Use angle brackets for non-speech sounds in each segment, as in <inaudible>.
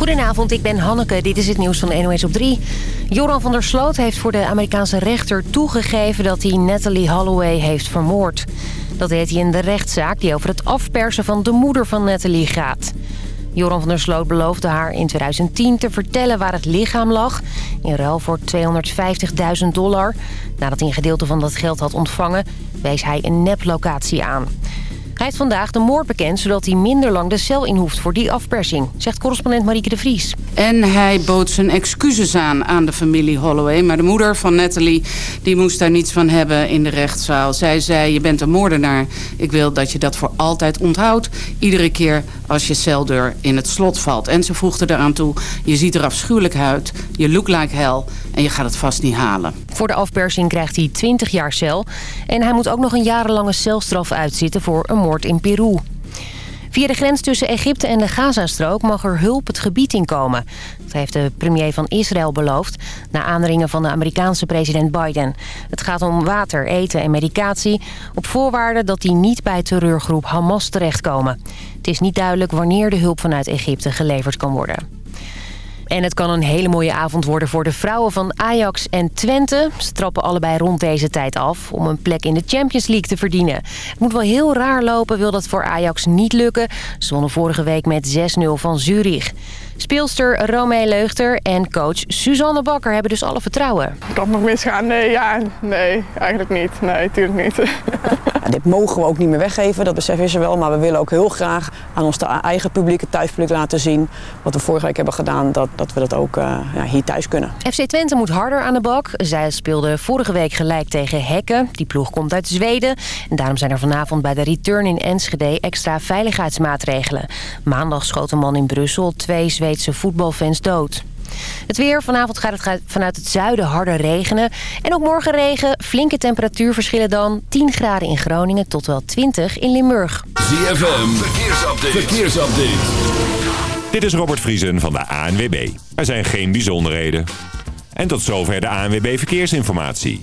Goedenavond, ik ben Hanneke. Dit is het nieuws van NOS op 3. Joran van der Sloot heeft voor de Amerikaanse rechter toegegeven... dat hij Natalie Holloway heeft vermoord. Dat deed hij in de rechtszaak die over het afpersen van de moeder van Natalie gaat. Joran van der Sloot beloofde haar in 2010 te vertellen waar het lichaam lag... in ruil voor 250.000 dollar. Nadat hij een gedeelte van dat geld had ontvangen... wees hij een neplocatie aan. Hij heeft vandaag de moord bekend, zodat hij minder lang de cel in hoeft voor die afpersing, zegt correspondent Marieke de Vries. En hij bood zijn excuses aan aan de familie Holloway. Maar de moeder van Natalie die moest daar niets van hebben in de rechtszaal. Zij zei, je bent een moordenaar. Ik wil dat je dat voor altijd onthoudt. Iedere keer als je celdeur in het slot valt. En ze voegde eraan toe, je ziet er afschuwelijk uit. Je look like hell en je gaat het vast niet halen. Voor de afpersing krijgt hij 20 jaar cel. En hij moet ook nog een jarenlange celstraf uitzitten voor een moord in Peru. Via de grens tussen Egypte en de Gazastrook mag er hulp het gebied inkomen. Dat heeft de premier van Israël beloofd... na aandringen van de Amerikaanse president Biden. Het gaat om water, eten en medicatie... op voorwaarde dat die niet bij terreurgroep Hamas terechtkomen. Het is niet duidelijk wanneer de hulp vanuit Egypte geleverd kan worden. En het kan een hele mooie avond worden voor de vrouwen van Ajax en Twente. Ze trappen allebei rond deze tijd af om een plek in de Champions League te verdienen. Het moet wel heel raar lopen, wil dat voor Ajax niet lukken. Ze wonnen vorige week met 6-0 van Zurich. Speelster Romee Leugter en coach Suzanne Bakker hebben dus alle vertrouwen. Kan nog misgaan? Nee, ja, nee, eigenlijk niet. Nee, natuurlijk niet. <laughs> dit mogen we ook niet meer weggeven, dat beseffen ze wel. Maar we willen ook heel graag aan ons eigen publiek, het thuispubliek laten zien... wat we vorige week hebben gedaan, dat, dat we dat ook uh, ja, hier thuis kunnen. FC Twente moet harder aan de bak. Zij speelde vorige week gelijk tegen Hekken. Die ploeg komt uit Zweden. En daarom zijn er vanavond bij de return in Enschede extra veiligheidsmaatregelen. Maandag schoot een man in Brussel twee Zweedse voetbalfans dood. Het weer. Vanavond gaat het vanuit het zuiden harder regenen. En ook morgen regen. Flinke temperatuurverschillen dan. 10 graden in Groningen tot wel 20 in Limburg. ZFM. Verkeersupdate. Verkeersupdate. Dit is Robert Vriesen van de ANWB. Er zijn geen bijzonderheden. En tot zover de ANWB Verkeersinformatie.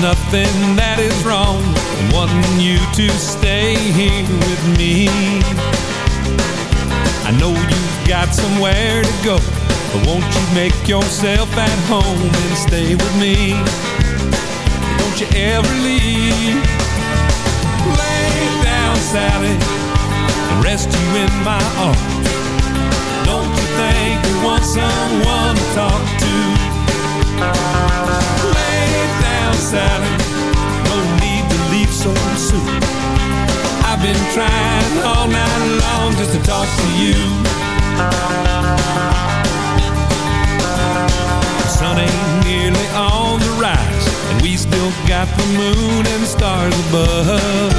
Nothing that is wrong in wanting you to stay here with me. I know you've got somewhere to go, but won't you make yourself at home and stay with me? Don't you ever leave. Lay down, Sally, and rest you in my arms. Don't you think you want someone to talk Sally, no need to leave so soon. I've been trying all night long just to talk to you. The sun ain't nearly on the rise, and we still got the moon and stars above.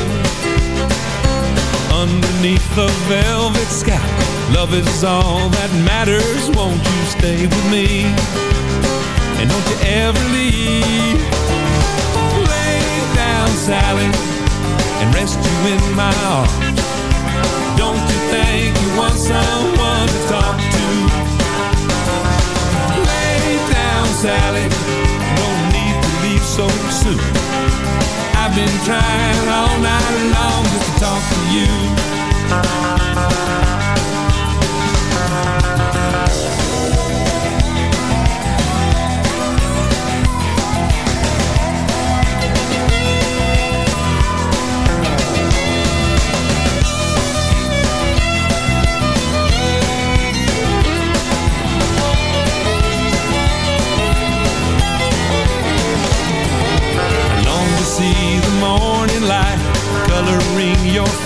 Underneath the velvet sky, love is all that matters. Won't you stay with me? And don't you ever leave. Lay down, Sally and rest you in my arms. Don't you think you want someone to talk to? Lay down, Sally, no need to leave so soon. I've been trying all night long just to talk to you.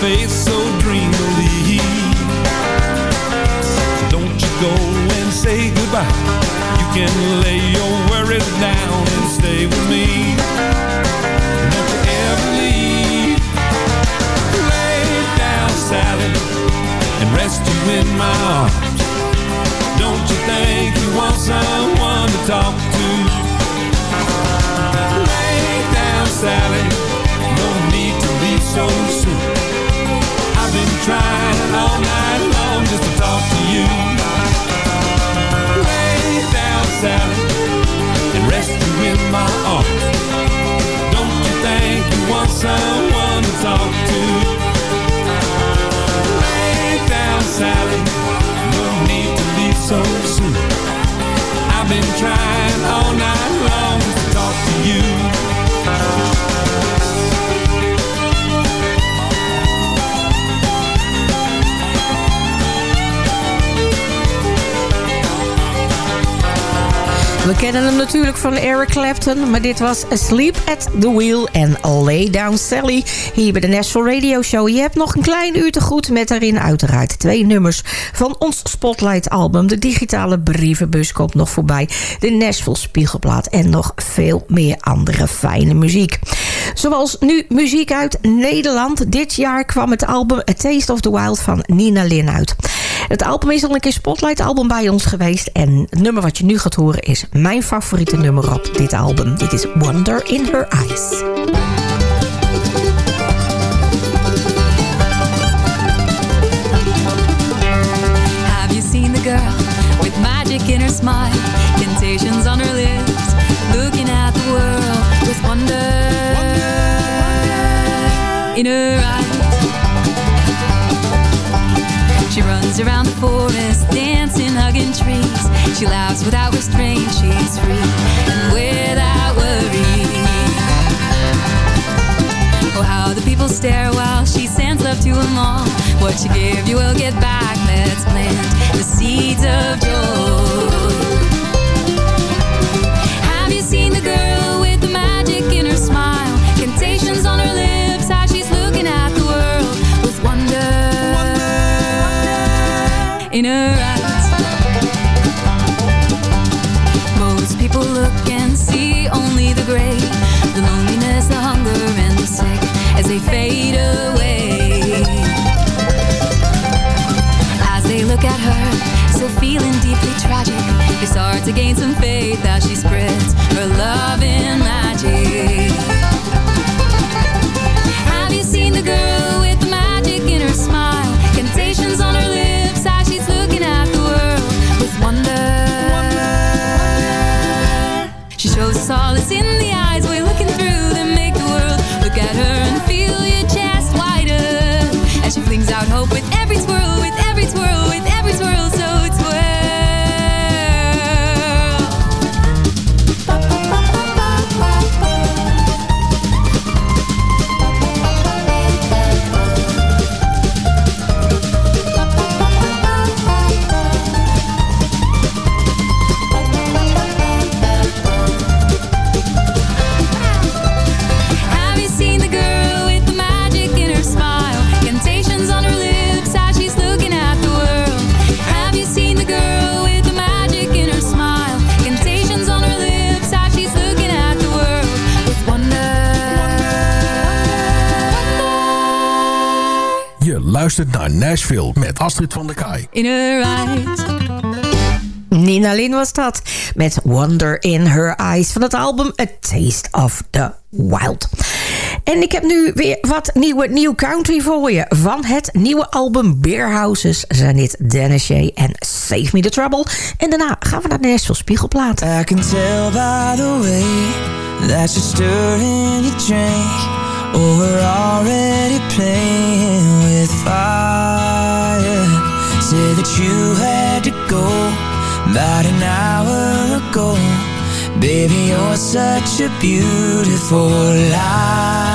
Face so dreamily. Don't you go and say goodbye. You can lay your worries down and stay with me. Don't you ever leave. Lay down, Sally, and rest you in my arms. Don't you think you want someone to talk to? Lay down, Sally. No need to leave so soon. Trying all night long just to talk to you. Lay down, Sally, and rest you in my arms. Don't you think you want someone to talk to? Lay down, Sally. No need to leave so soon. I've been trying all night long just to talk to you. We kennen hem natuurlijk van Eric Clapton, maar dit was Sleep at the Wheel en Lay Down Sally hier bij de Nashville Radio Show. Je hebt nog een klein uur te goed met daarin uiteraard twee nummers van ons Spotlight album. De digitale brievenbus komt nog voorbij, de Nashville Spiegelplaat en nog veel meer andere fijne muziek. Zoals nu muziek uit Nederland. Dit jaar kwam het album A Taste of the Wild van Nina Lin uit. Het album is al een keer Spotlight album bij ons geweest en het nummer wat je nu gaat horen is mijn favoriete nummer op dit album. Dit is Wonder in Her Eyes. Have you seen the girl with magic in her smile, temptations on her lips, looking at the world with wonder, in her eyes? She runs around the forest, hugging trees. She laughs without restraint, she's free and without worry. Oh, how the people stare while she sends love to them all. What you give, you will get back. Let's plant the seeds of joy. To gain some faith as she spreads her love in magic. Naar Nashville met Astrid van der Kaai. In her eyes. Nina Lin was dat. Met Wonder in Her Eyes van het album A Taste of the Wild. En ik heb nu weer wat nieuwe nieuw country voor je. Van het nieuwe album Beerhouses zijn dit Dennis Shea en Save Me the Trouble. En daarna gaan we naar de Nashville Spiegelplaat. I can tell by the way that you're stirring your drink. Oh, we're already playing with fire. Say that you had to go about an hour ago. Baby, you're such a beautiful liar.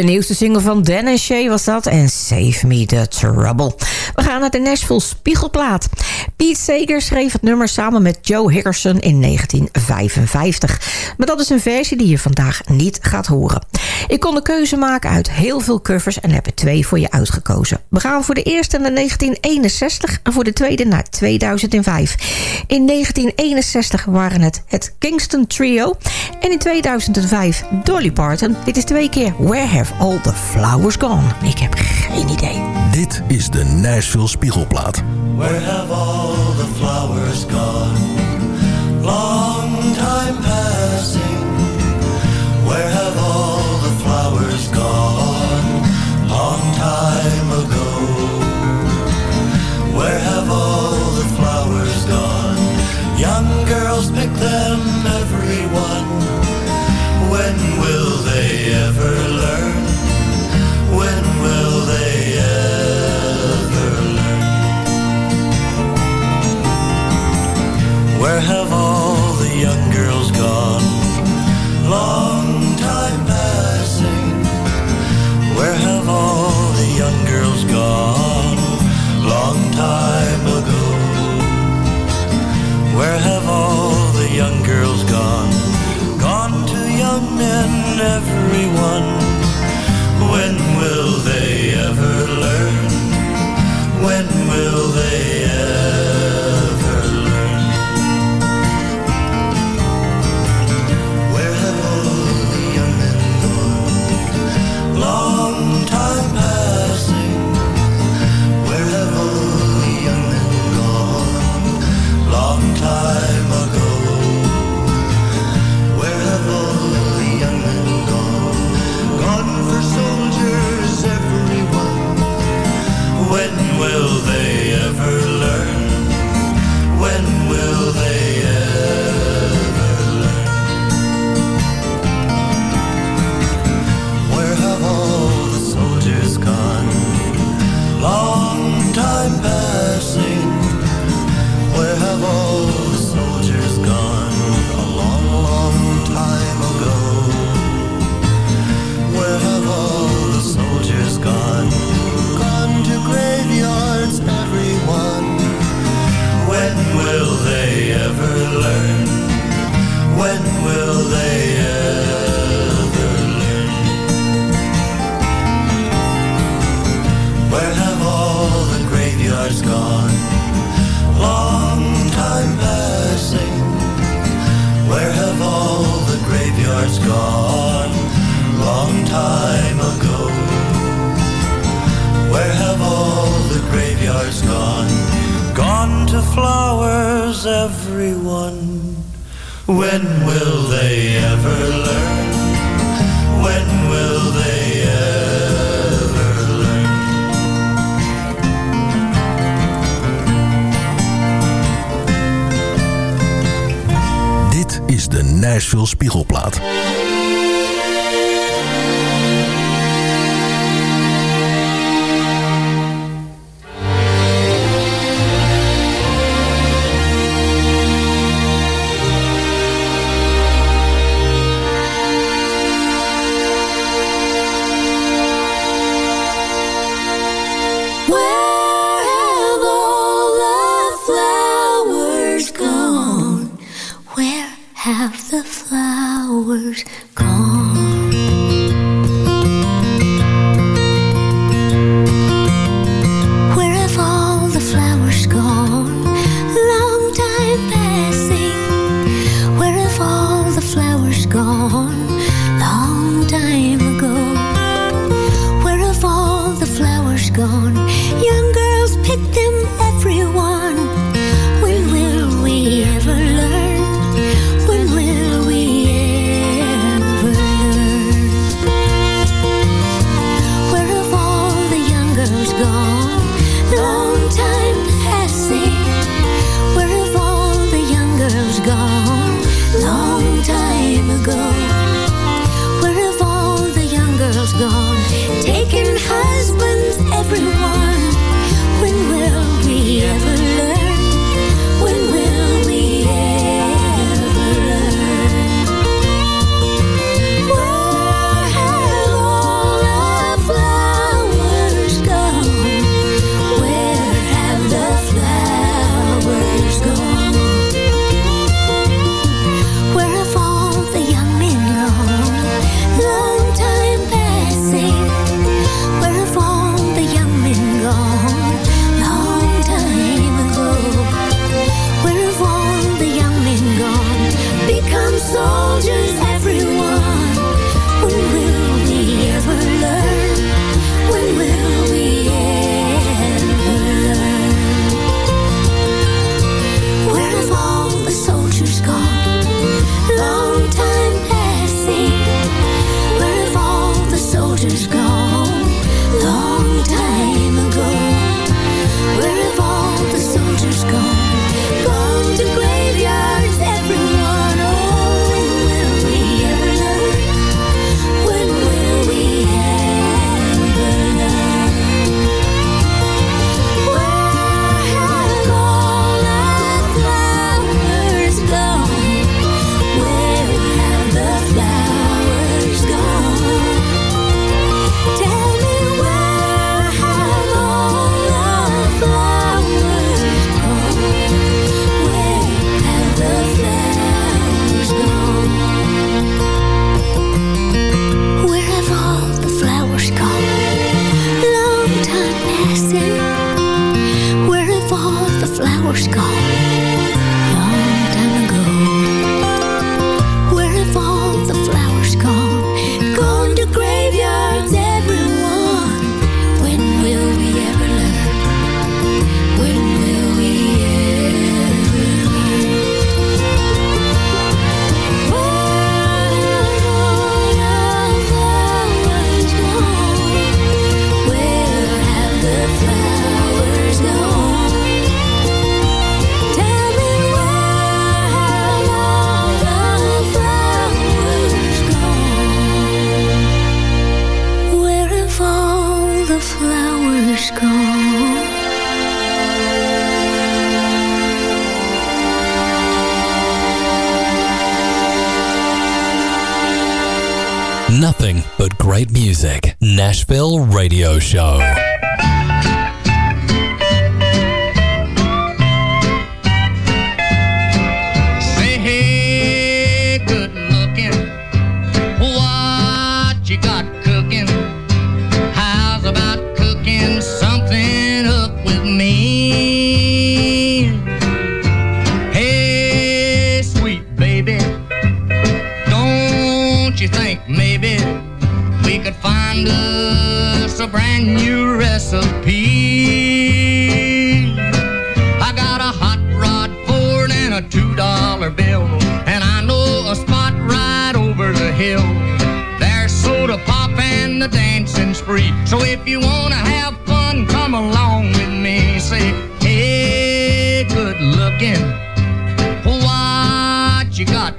De nieuwste single van Dan en Shay was dat. En Save Me the Trouble. We gaan naar de Nashville Spiegelplaat. Pete Seeger schreef het nummer samen met Joe Hickerson in 1955. Maar dat is een versie die je vandaag niet gaat horen. Ik kon de keuze maken uit heel veel covers en heb er twee voor je uitgekozen. We gaan voor de eerste naar 1961 en voor de tweede naar 2005. In 1961 waren het het Kingston Trio. En in 2005 Dolly Parton. Dit is twee keer Where Have All the Flowers Gone? Ik heb geen idee. Dit is de Nashville Spiegelplaat. Where have all the flowers gone? Long time passing. Where have all the flowers gone? Long time ago. Where have all the flowers gone? Young girls pick them, everyone. When will they ever Where have all the young girls gone? Long time passing. Where have all the young girls gone? Long time ago. Where have all the young girls gone? Gone to young men, everyone. When me? Hey, sweet baby, don't you think maybe we could find us a brand new recipe? I got a hot rod Ford and a two dollar bill, and I know a spot right over the hill. There's soda pop and the dancing spree. So if you wanna have Say, hey, good looking, what you got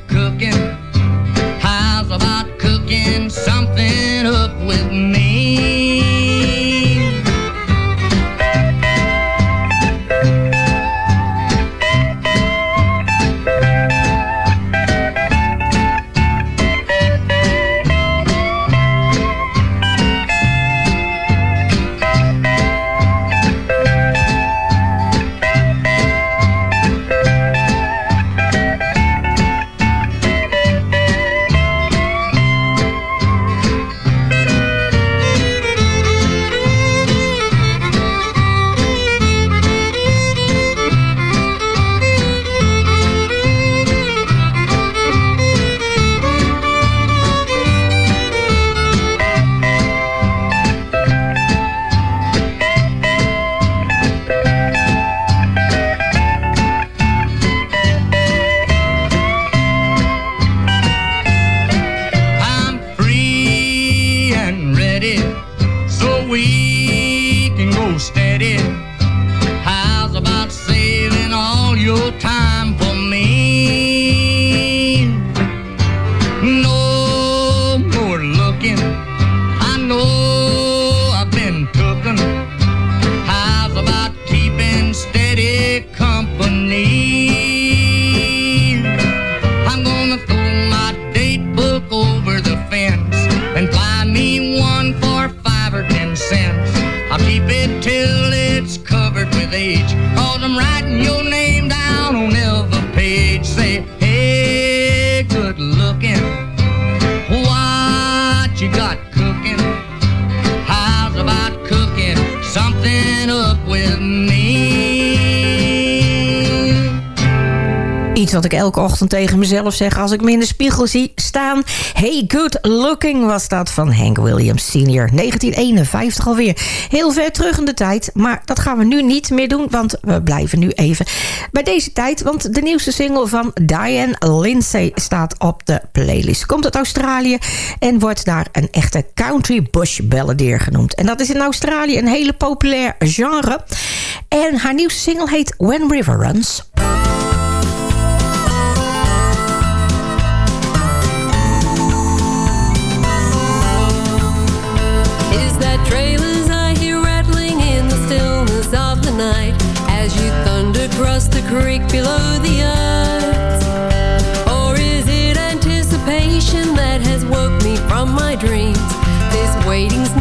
Iets wat ik elke ochtend tegen mezelf zeg als ik me in de spiegel zie staan. Hey Good Looking was dat van Hank Williams Sr. 1951 alweer. Heel ver terug in de tijd, maar dat gaan we nu niet meer doen... want we blijven nu even bij deze tijd... want de nieuwste single van Diane Lindsay staat op de playlist. Komt uit Australië en wordt daar een echte country bush balladeer genoemd. En dat is in Australië een hele populair genre. En haar nieuwste single heet When River Runs... creek below the earth? Or is it anticipation that has woke me from my dreams? This waiting's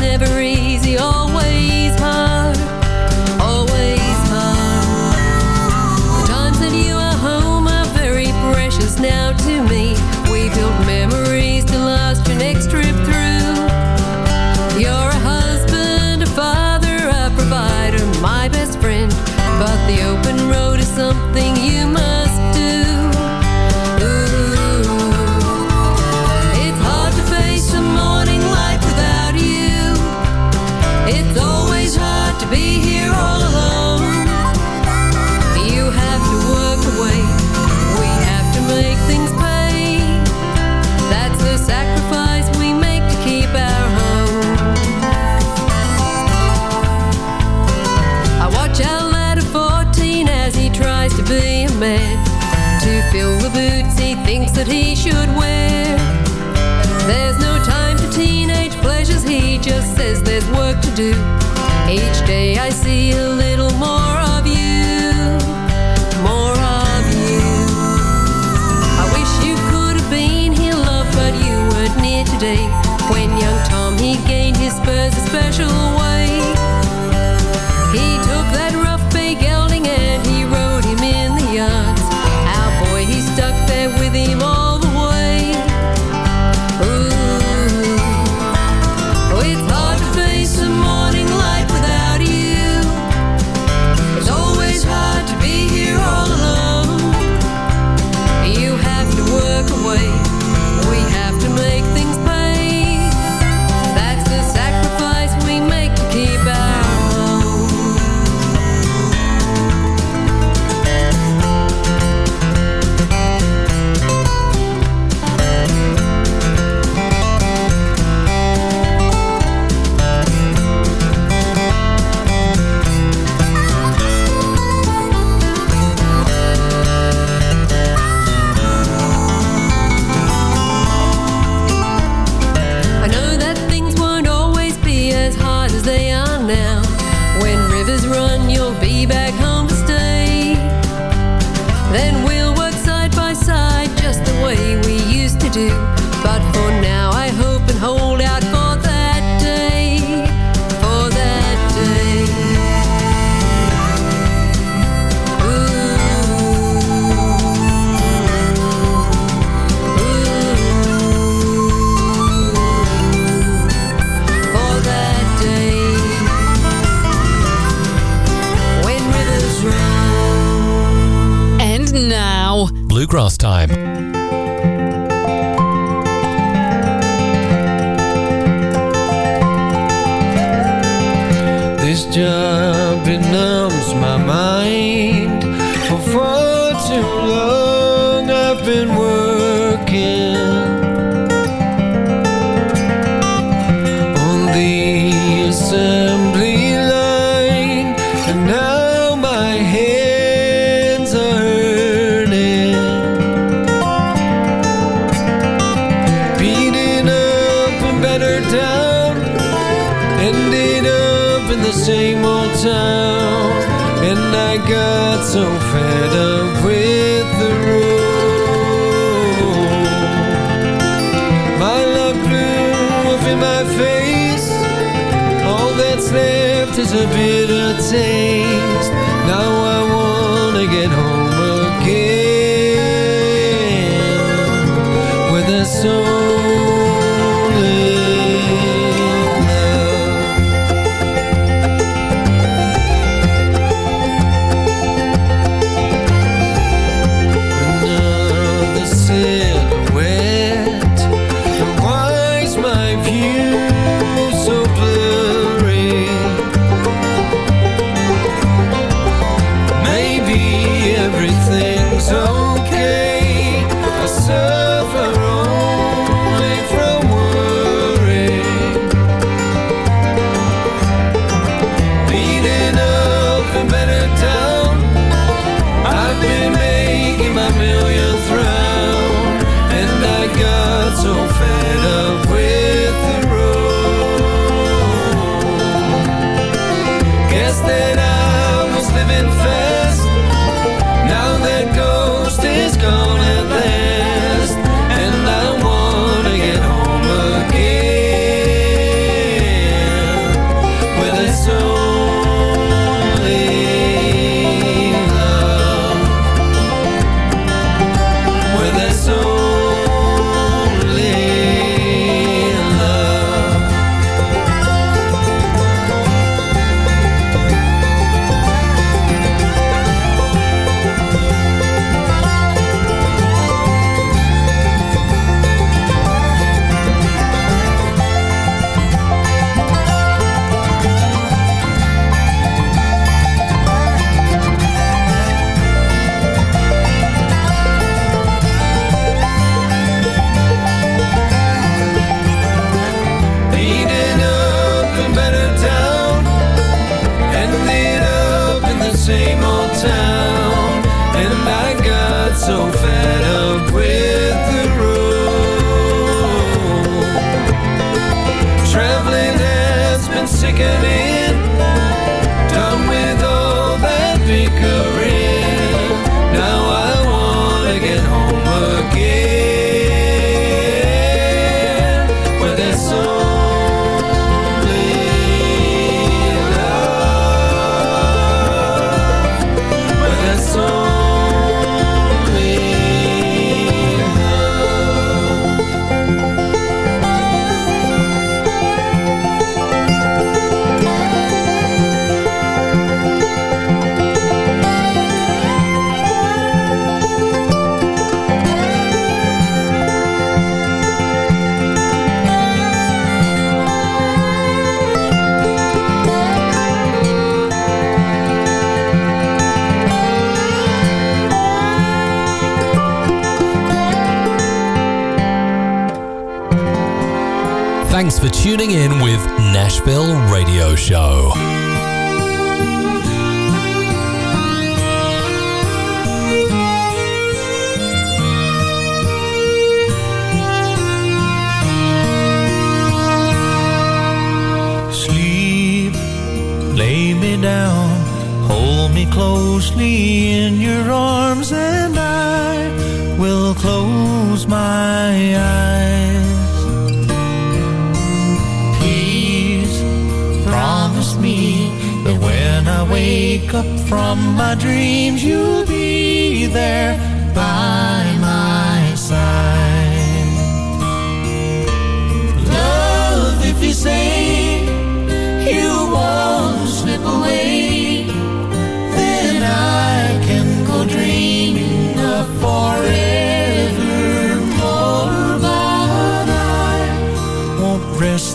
has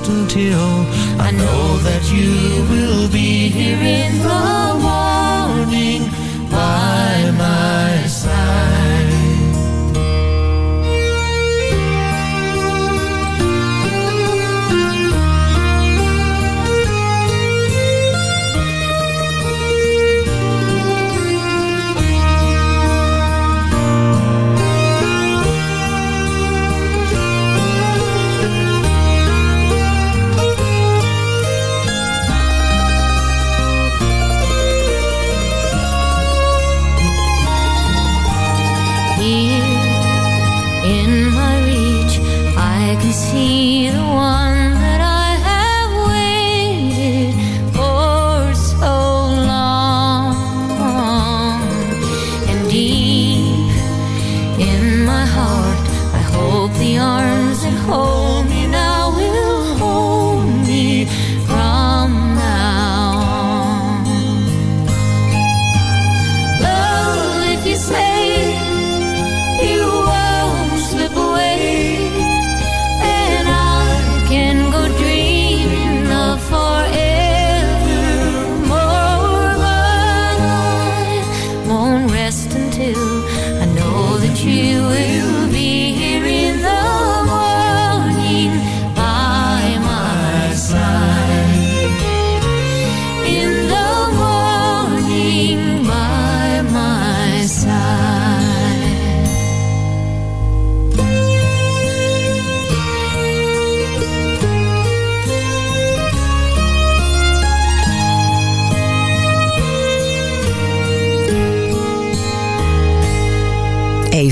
until I know that you will be here in the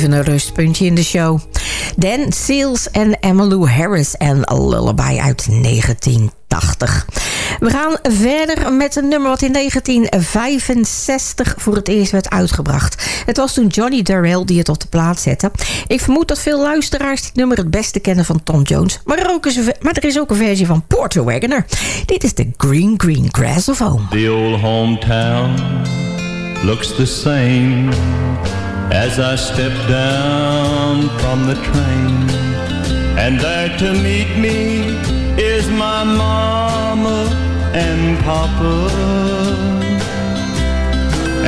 Een rustpuntje in de show. Dan Seals en Emmylou Harris en Lullaby uit 1980. We gaan verder met een nummer wat in 1965 voor het eerst werd uitgebracht. Het was toen Johnny Darrell die het op de plaat zette. Ik vermoed dat veel luisteraars dit nummer het beste kennen van Tom Jones. Maar er, ook is er ook een versie van Porter Wagoner. Dit is de Green Green Grass of Home. The old hometown looks the same as I step down from the train. And there to meet me is my mama and papa.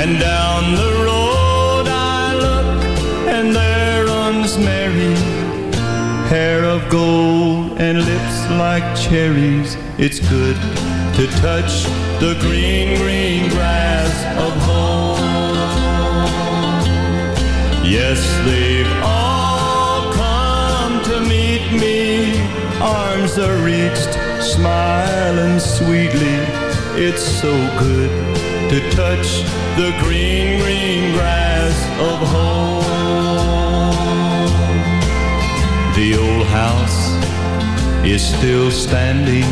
And down the road I look and there runs Mary. Hair of gold and lips like cherries. It's good to touch the green, green grass of home. Yes, they've all come to meet me. Arms are reached, smiling sweetly. It's so good to touch the green, green grass of home. The old house is still standing,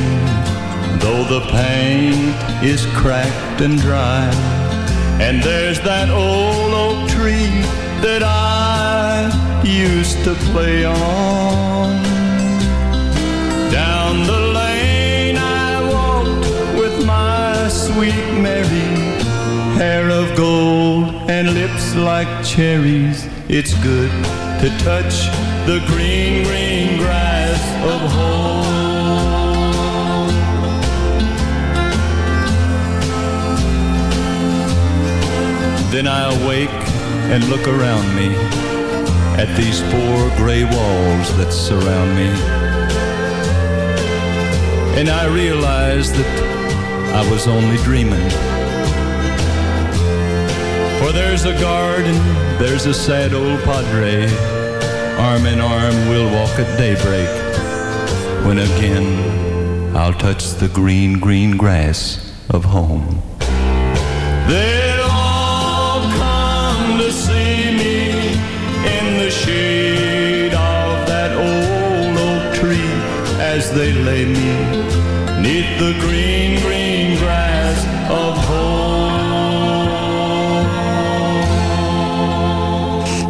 though the paint is cracked and dry. And there's that old oak tree that I used to play on. Down the lane I walked with my sweet Mary, hair of gold and lips like cherries. It's good to touch the green, green grass of home. Then I awake and look around me at these four gray walls that surround me. and I realized that I was only dreaming. For there's a garden, there's a sad old padre. Arm in arm, we'll walk at daybreak. When again, I'll touch the green, green grass of home. They'll they lay me the green, green grass of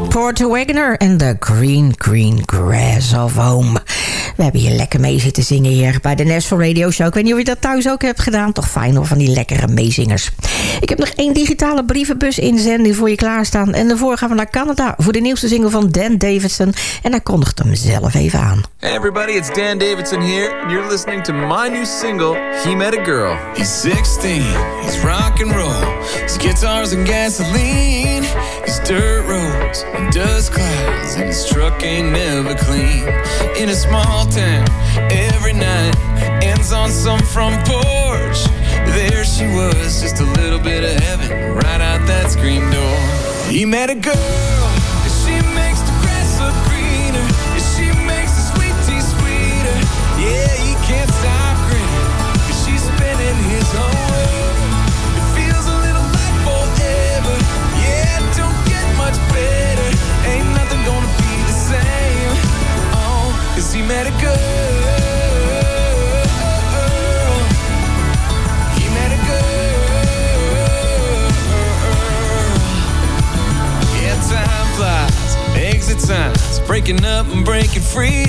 Porter Wagoner en The Green Green Grass of Home. We hebben hier lekker mee zitten zingen hier bij de National Radio Show. Ik weet niet of je dat thuis ook hebt gedaan. Toch fijn hoor, van die lekkere meezingers. Ik heb nog één digitale brievenbus inzending voor je klaarstaan. En daarvoor gaan we naar Canada voor de nieuwste single van Dan Davidson. En hij kondigt hem zelf even aan. Hey everybody, it's Dan Davidson here, and you're listening to my new single, He Met a Girl. He's 16, he's rock and roll. His guitars and gasoline. His dirt roads and dust clouds. And his truck ain't never clean. In a small town, every night ends on some front porch. There she was, just a little bit of heaven, right out that screen door. He met a girl, up and breaking free.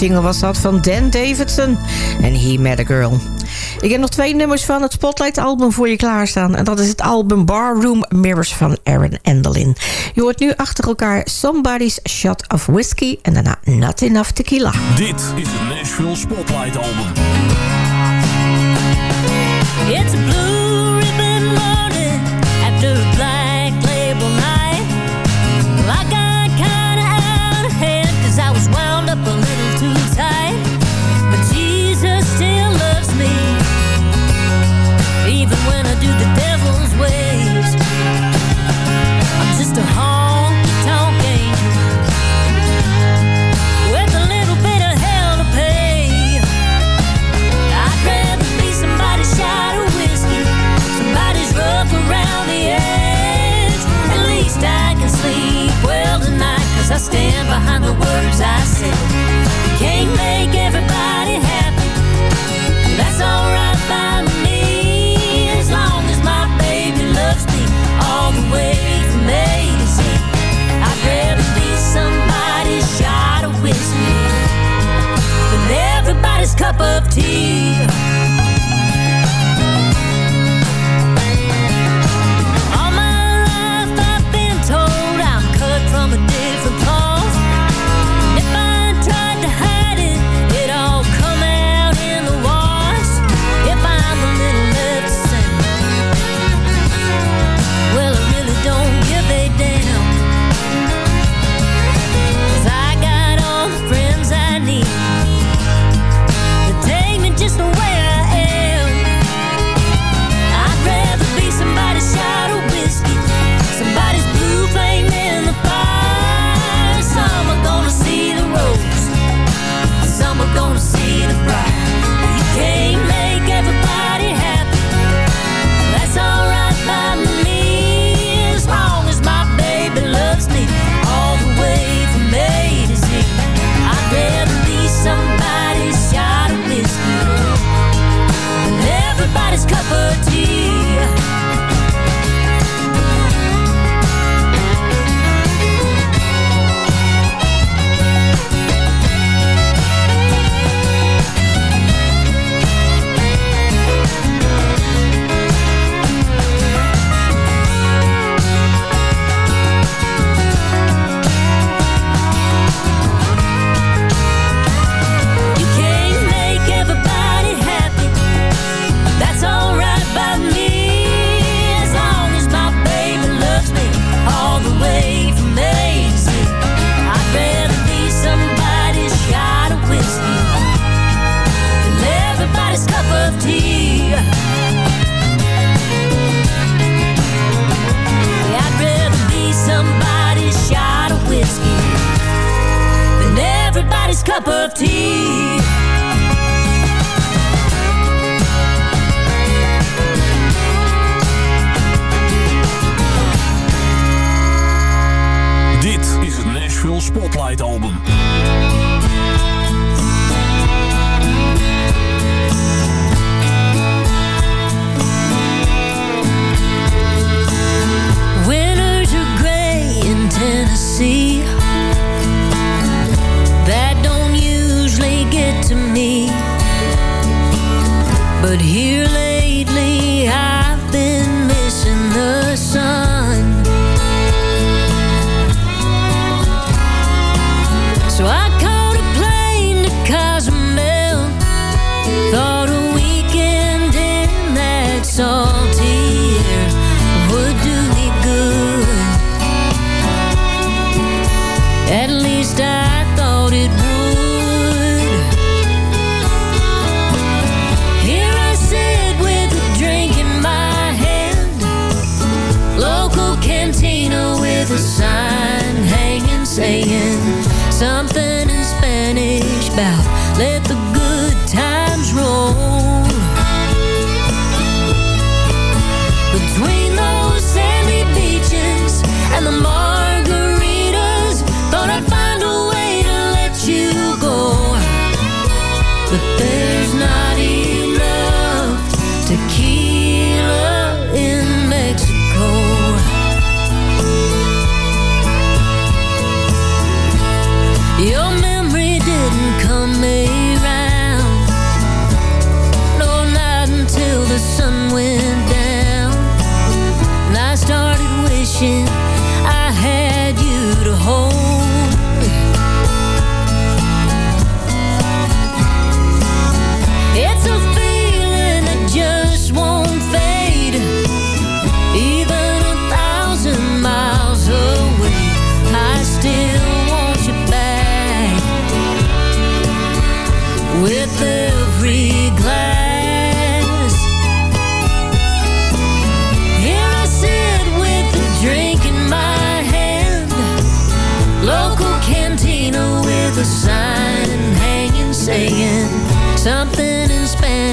Single was dat van Dan Davidson en He Met A Girl. Ik heb nog twee nummers van het Spotlight-album voor je klaarstaan. En dat is het album Barroom Mirrors van Aaron Endelin. Je hoort nu achter elkaar Somebody's Shot of Whiskey... en daarna Not Enough Tequila. Dit is het Nashville Spotlight Album. It's blue music.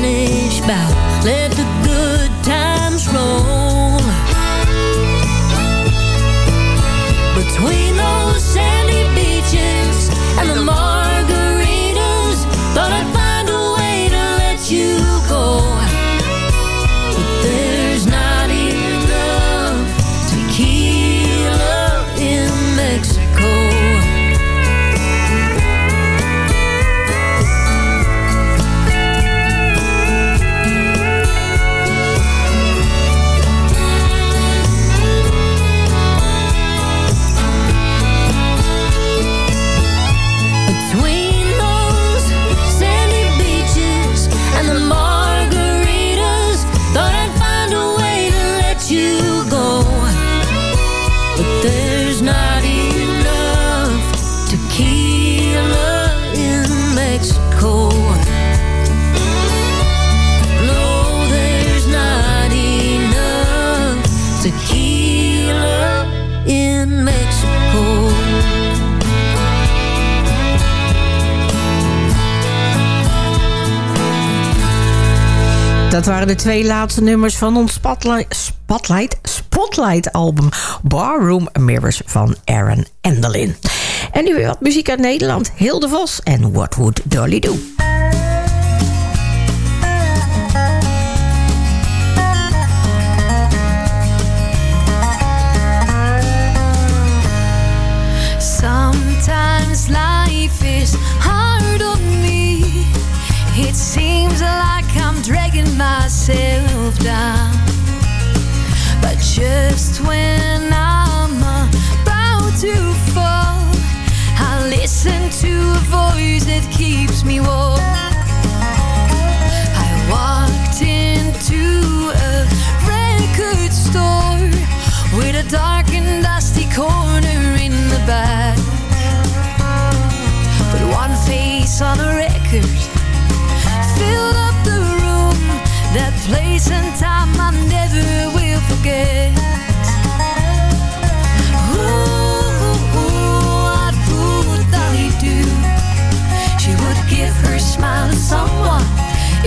morning dat waren de twee laatste nummers van ons Spotlight Spotlight album Barroom Mirrors van Aaron Endelin. En nu weer wat muziek uit Nederland. Hilde Vos en What Would Dolly Do? Sometimes life is It seems like I'm dragging myself down. But just when I'm about to fall, I listen to a voice that keeps me warm. I walked into a record store with a dark and dusty corner in the back. But one face on a record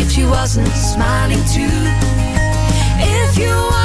if she wasn't smiling too. If you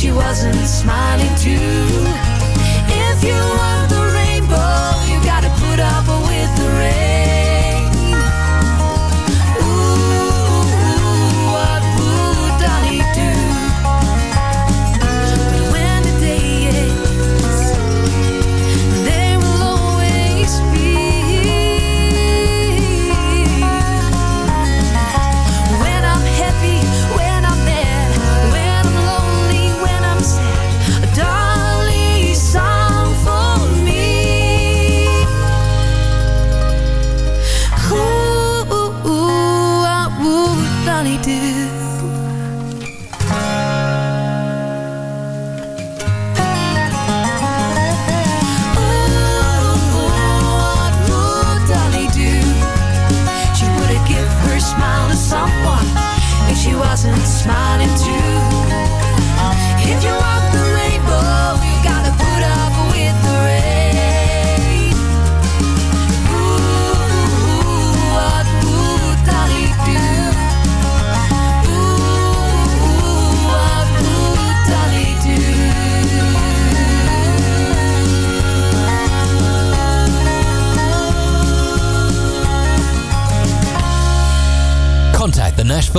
she wasn't smiling too.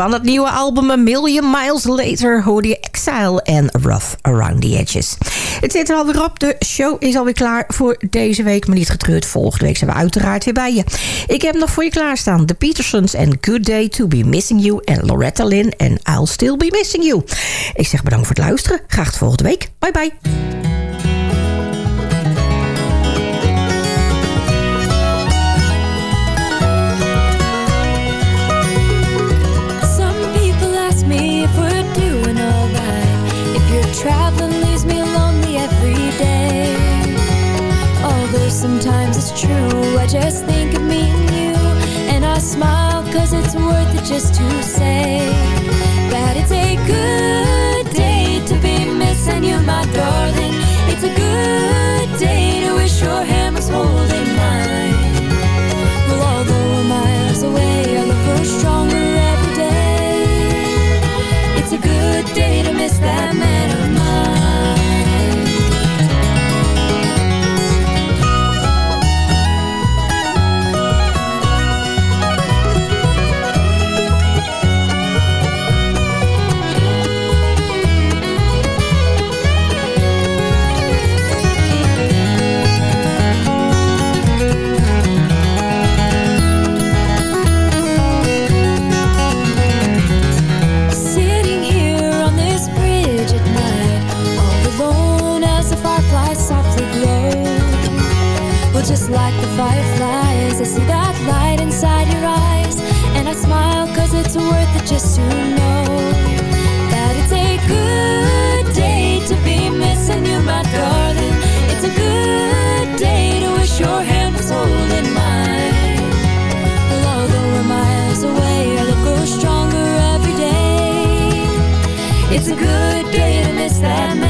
Van het nieuwe album A Million Miles Later hoorde Exile en Rough Around the Edges. Het zit er alweer op. De show is alweer klaar voor deze week. Maar niet getreurd, volgende week zijn we uiteraard weer bij je. Ik heb nog voor je klaarstaan de Petersons en Good Day To Be Missing You... en Loretta Lynn en I'll Still Be Missing You. Ik zeg bedankt voor het luisteren. Graag tot volgende week. Bye bye. true. I just think of me and you And I smile cause it's worth it just to say That it's a good day to be missing you my darling. It's a good day Well, just like the fireflies, I see that light inside your eyes. And I smile cause it's worth it just to know that it's a good day to be missing you, my darling. It's a good day to wish your hand was holding mine. Well, although we're miles away, our love grows stronger every day. It's a good day to miss that man